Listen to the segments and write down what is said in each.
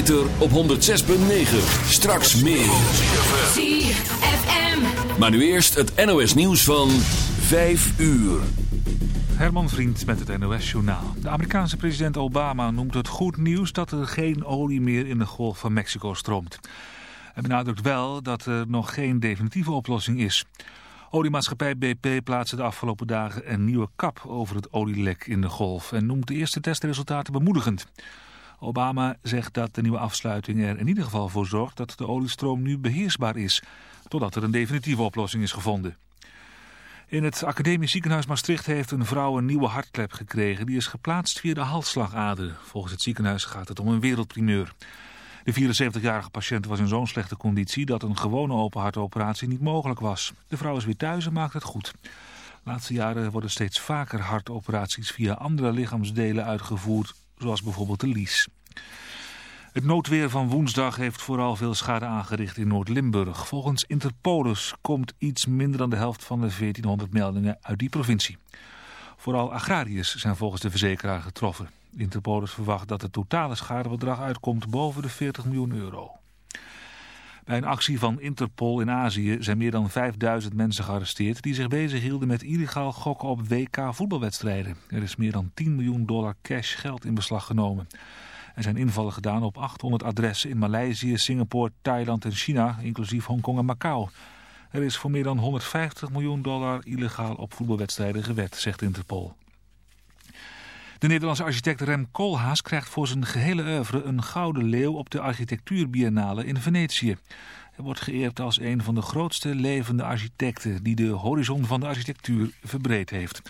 ether op 106.9. Straks meer. ZFM. Maar nu eerst het NOS nieuws van 5 uur. Herman Vriend met het NOS-journaal. De Amerikaanse president Obama noemt het goed nieuws dat er geen olie meer in de Golf van Mexico stroomt. Hij benadrukt wel dat er nog geen definitieve oplossing is. Oliemaatschappij BP plaatste de afgelopen dagen een nieuwe kap over het olielek in de golf en noemt de eerste testresultaten bemoedigend. Obama zegt dat de nieuwe afsluiting er in ieder geval voor zorgt dat de oliestroom nu beheersbaar is, totdat er een definitieve oplossing is gevonden. In het academisch ziekenhuis Maastricht heeft een vrouw een nieuwe hartklep gekregen. Die is geplaatst via de halsslagader. Volgens het ziekenhuis gaat het om een wereldprimeur. De 74-jarige patiënt was in zo'n slechte conditie dat een gewone open hartoperatie niet mogelijk was. De vrouw is weer thuis en maakt het goed. De laatste jaren worden steeds vaker hartoperaties via andere lichaamsdelen uitgevoerd, zoals bijvoorbeeld de lies. Het noodweer van woensdag heeft vooral veel schade aangericht in Noord-Limburg. Volgens Interpolis komt iets minder dan de helft van de 1400 meldingen uit die provincie. Vooral agrariërs zijn volgens de verzekeraar getroffen. Interpolis verwacht dat het totale schadebedrag uitkomt boven de 40 miljoen euro. Bij een actie van Interpol in Azië zijn meer dan 5000 mensen gearresteerd... die zich bezighielden met illegaal gokken op WK voetbalwedstrijden. Er is meer dan 10 miljoen dollar cash geld in beslag genomen. Er zijn invallen gedaan op 800 adressen in Maleisië, Singapore, Thailand en China... inclusief Hongkong en Macau. Er is voor meer dan 150 miljoen dollar illegaal op voetbalwedstrijden gewet, zegt Interpol. De Nederlandse architect Rem Koolhaas krijgt voor zijn gehele oeuvre een gouden leeuw op de architectuurbiennale in Venetië. Hij wordt geëerd als een van de grootste levende architecten die de horizon van de architectuur verbreed heeft.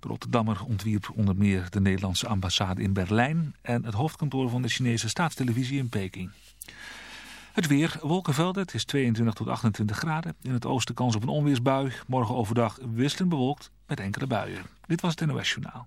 De Rotterdammer ontwierp onder meer de Nederlandse ambassade in Berlijn en het hoofdkantoor van de Chinese staatstelevisie in Peking. Het weer, wolkenvelden, het is 22 tot 28 graden. In het oosten kans op een onweersbui. Morgen overdag wisselend bewolkt met enkele buien. Dit was het NOS Journaal.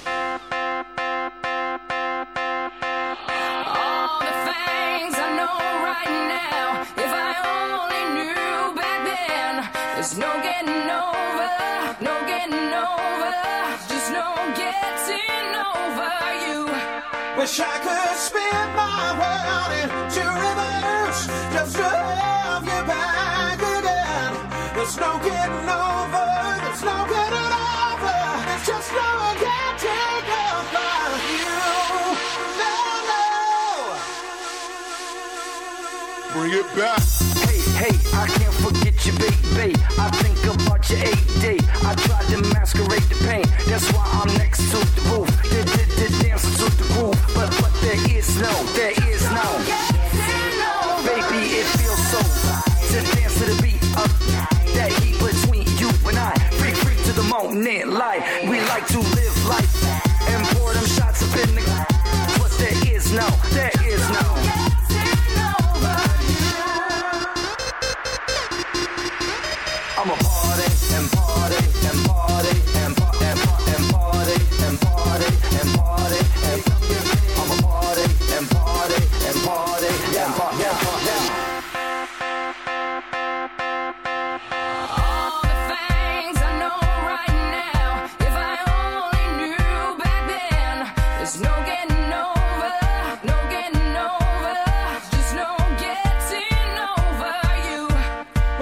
Wish I could spin my world into reverse just to have you back again. There's no getting over, there's no getting over, there's just no getting over you. No, no. Bring it back. Hey, hey, I can't forget you, baby. I think about your AD. I tried to masquerade the pain. That's why I'm next to the roof. No, there is no. Baby, it feels so to dance to the beat of that heat between you and I. Free, free to the moment, light. We like to live life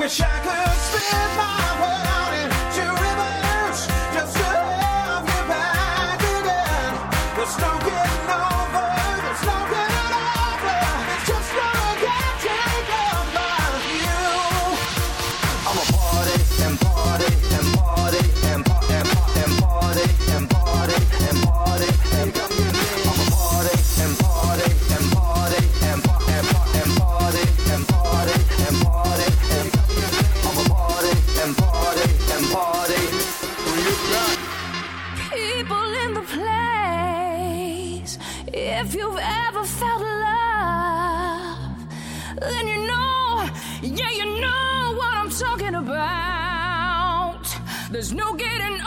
Wish I could spin my There's no getting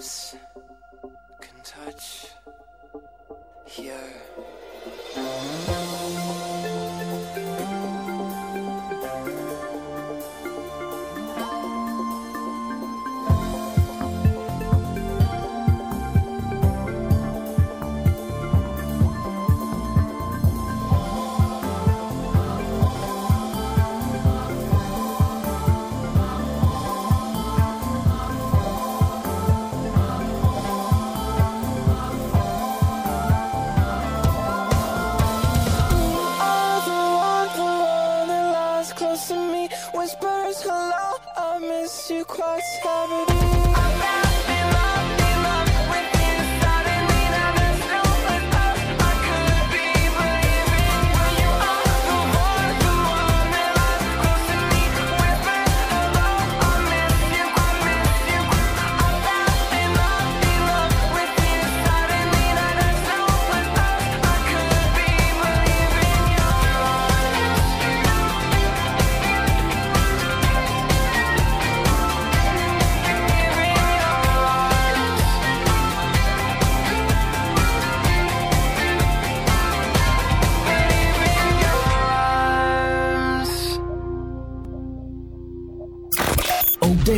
steps.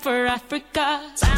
for Africa.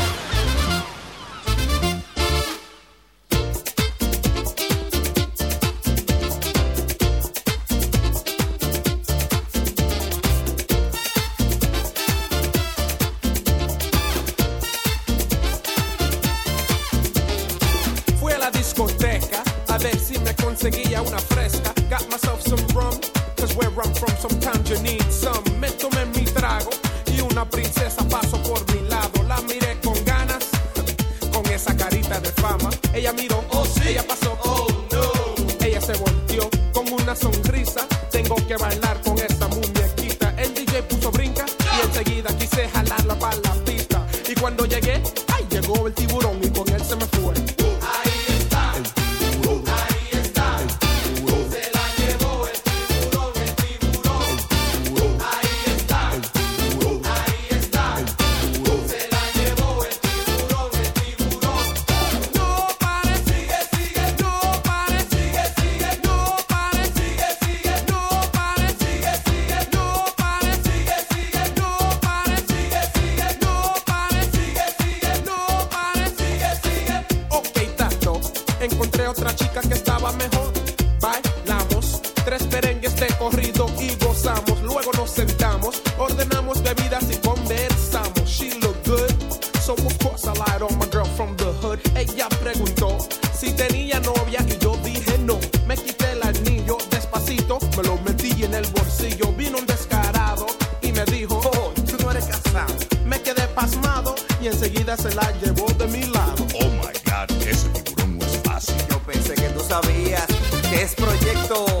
que es proyecto.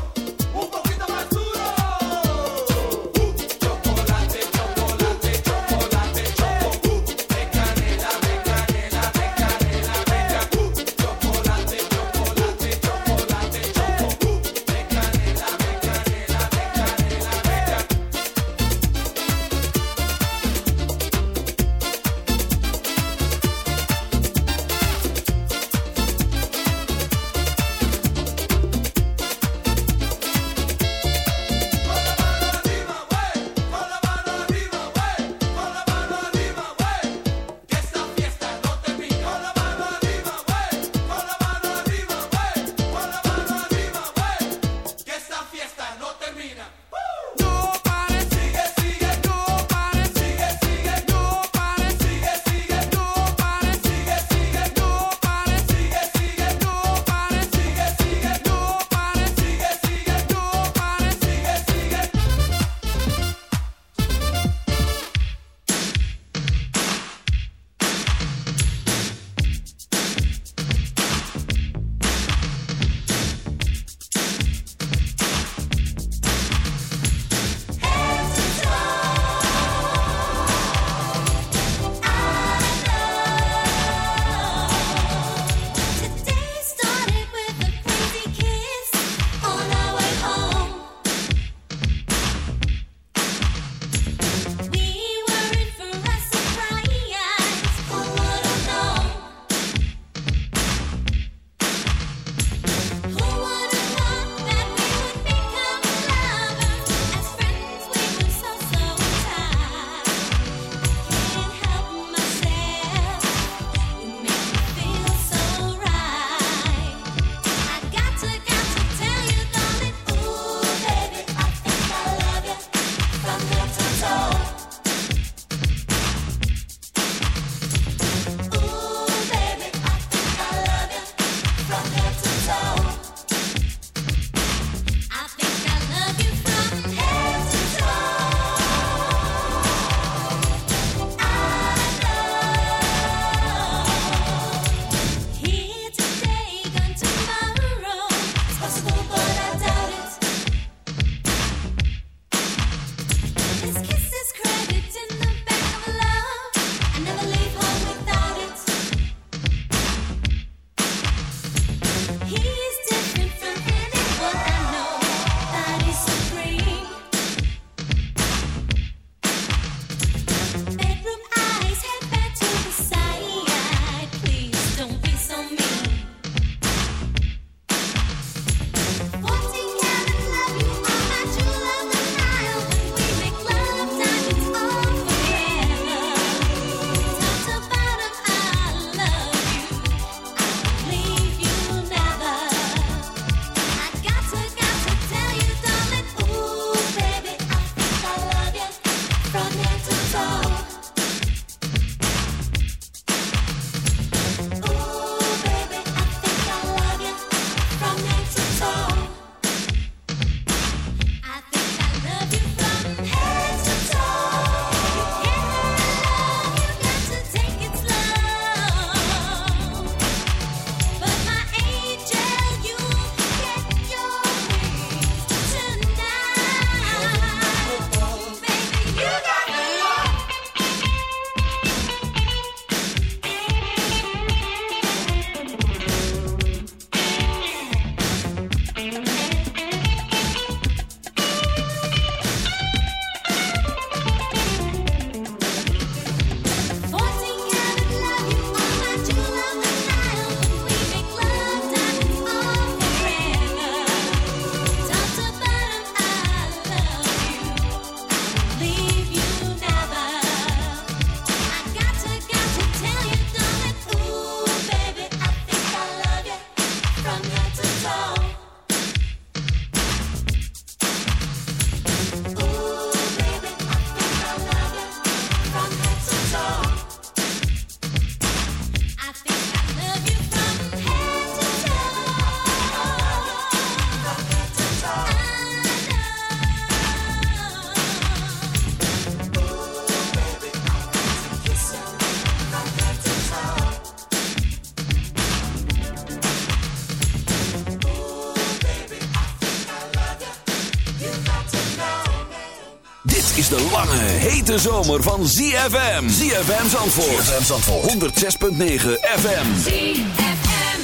hete zomer van ZFM. ZFM Zandvoort. ZFM Zandvoort. 106.9 FM. ZFM.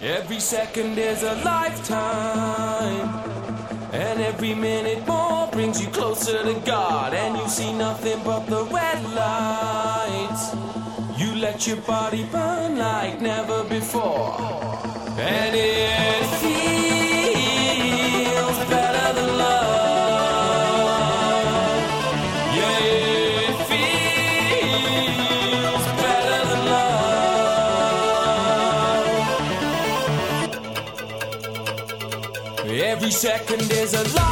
Every second is a lifetime. And every minute more brings you closer to God. And you see nothing but the red lights. You let your body burn like never before. And it feels second is a lie.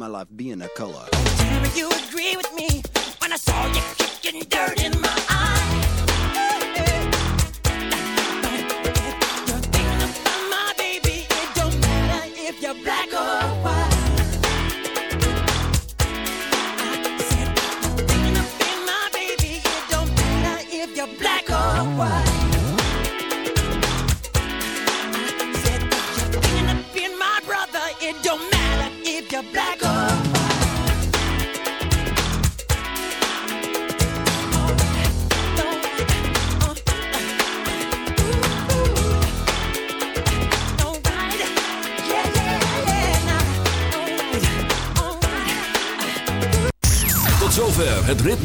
my life.